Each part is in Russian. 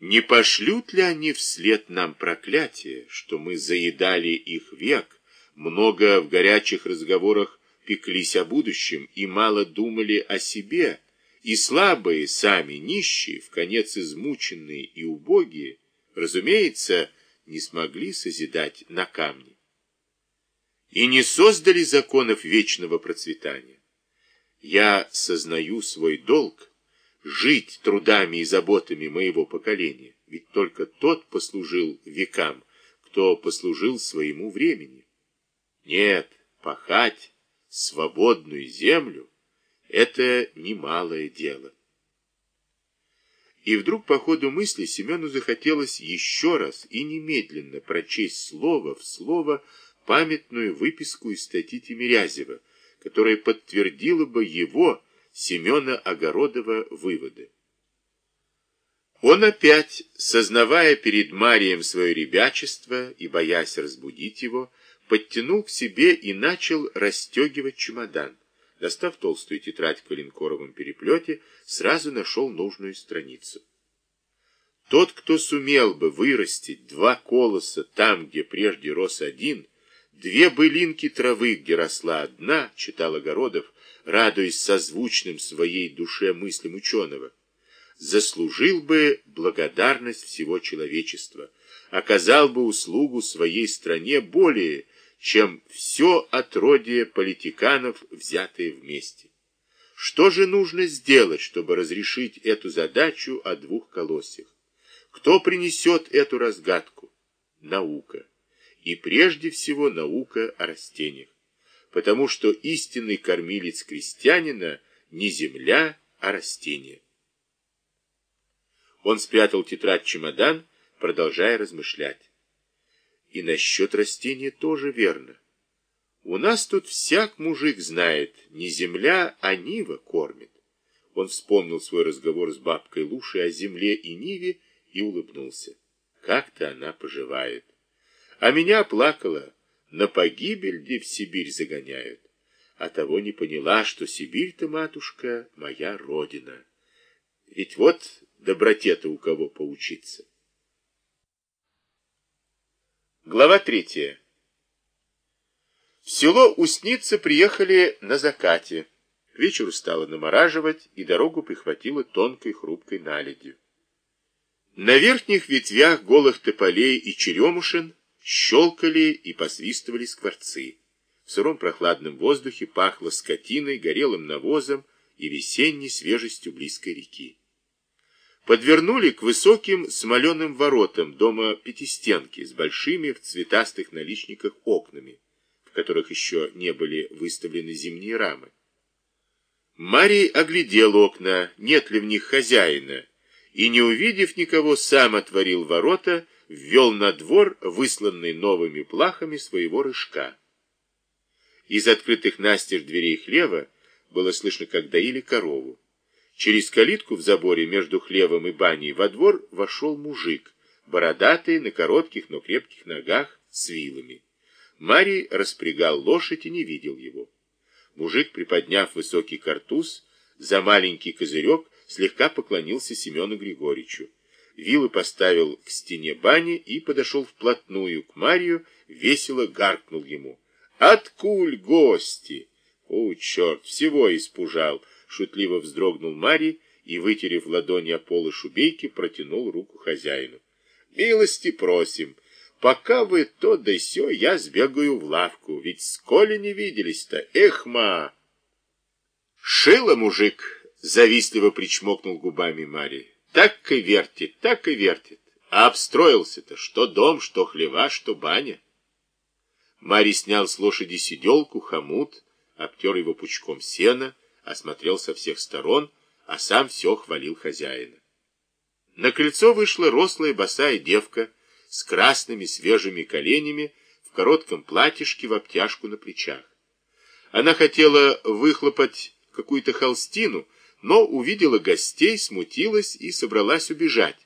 Не пошлют ли они вслед нам проклятие, что мы заедали их век, много в горячих разговорах пеклись о будущем и мало думали о себе, и слабые, сами нищие, в конец измученные и убогие, разумеется, не смогли созидать на камне. И не создали законов вечного процветания. Я сознаю свой долг жить трудами и заботами моего поколения, ведь только тот послужил векам, кто послужил своему времени. Нет, пахать свободную землю — это немалое дело. И вдруг по ходу мысли Семену захотелось еще раз и немедленно прочесть слово в слово памятную выписку из статьи Тимирязева, которая подтвердила бы его, Семена Огородова, выводы. Он опять, сознавая перед Марием свое ребячество и боясь разбудить его, подтянул к себе и начал расстегивать чемодан. Достав толстую тетрадь в коленкоровом переплете, сразу нашел нужную страницу. Тот, кто сумел бы вырастить два колоса там, где прежде рос один, две былинки травы, где росла одна, читал Огородов, радуясь созвучным своей душе мыслям ученого, заслужил бы благодарность всего человечества, оказал бы услугу своей стране более, чем все отродье политиканов, взятые вместе. Что же нужно сделать, чтобы разрешить эту задачу о двух колосьях? Кто принесет эту разгадку? Наука. И прежде всего наука о растениях. Потому что истинный кормилец крестьянина не земля, а растение. Он спрятал тетрадь-чемодан, продолжая размышлять. И насчет растения тоже верно. У нас тут всяк мужик знает, не земля, а нива кормит. Он вспомнил свой разговор с бабкой Лушей о земле и ниве и улыбнулся. Как-то она поживает. А меня плакала, на погибель где в Сибирь загоняют. А того не поняла, что Сибирь-то, матушка, моя родина. Ведь вот доброте-то у кого поучиться. Глава третья. В село Устница приехали на закате. К вечеру стало намораживать, и дорогу прихватило тонкой хрупкой наледью. На верхних ветвях голых тополей и черемушин щелкали и посвистывали скворцы. В сыром прохладном воздухе пахло скотиной, горелым навозом и весенней свежестью близкой реки подвернули к высоким смоленым воротам дома пятистенки с большими в цветастых наличниках окнами, в которых еще не были выставлены зимние рамы. Марий оглядел окна, нет ли в них хозяина, и, не увидев никого, сам отворил ворота, ввел на двор, высланный новыми плахами своего рыжка. Из открытых настежь дверей хлева было слышно, как доили корову. Через калитку в заборе между хлевом и баней во двор вошел мужик, бородатый, на коротких, но крепких ногах, с вилами. Марий распрягал лошадь и не видел его. Мужик, приподняв высокий картуз, за маленький козырек слегка поклонился Семену Григорьевичу. Вилы поставил к стене бани и подошел вплотную к Марию, весело гаркнул ему. «Откуль гости?» «О, черт, всего испужал!» шутливо вздрогнул Марий и, вытерев ладони о полы шубейки, протянул руку хозяину. «Милости просим! Пока вы то да сё, я сбегаю в лавку, ведь сколи не виделись-то, эх, ма!» «Шило, мужик!» — завистливо причмокнул губами Марий. «Так и вертит, так и вертит. А обстроился-то, что дом, что хлева, что баня». Марий снял с лошади сиделку, хомут, обтер его пучком сена, осмотрел со всех сторон, а сам все хвалил хозяина. На крыльцо вышла рослая босая девка с красными свежими коленями в коротком платьишке в обтяжку на плечах. Она хотела выхлопать какую-то холстину, но увидела гостей, смутилась и собралась убежать.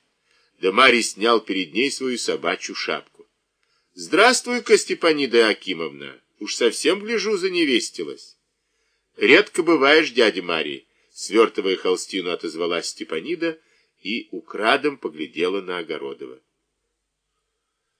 Да Марий снял перед ней свою собачью шапку. «Здравствуй-ка, Степанида Акимовна! Уж совсем, гляжу, заневестилась!» «Редко бываешь, дядя Марий», — свертывая холстину, отозвалась Степанида и украдом поглядела на Огородова.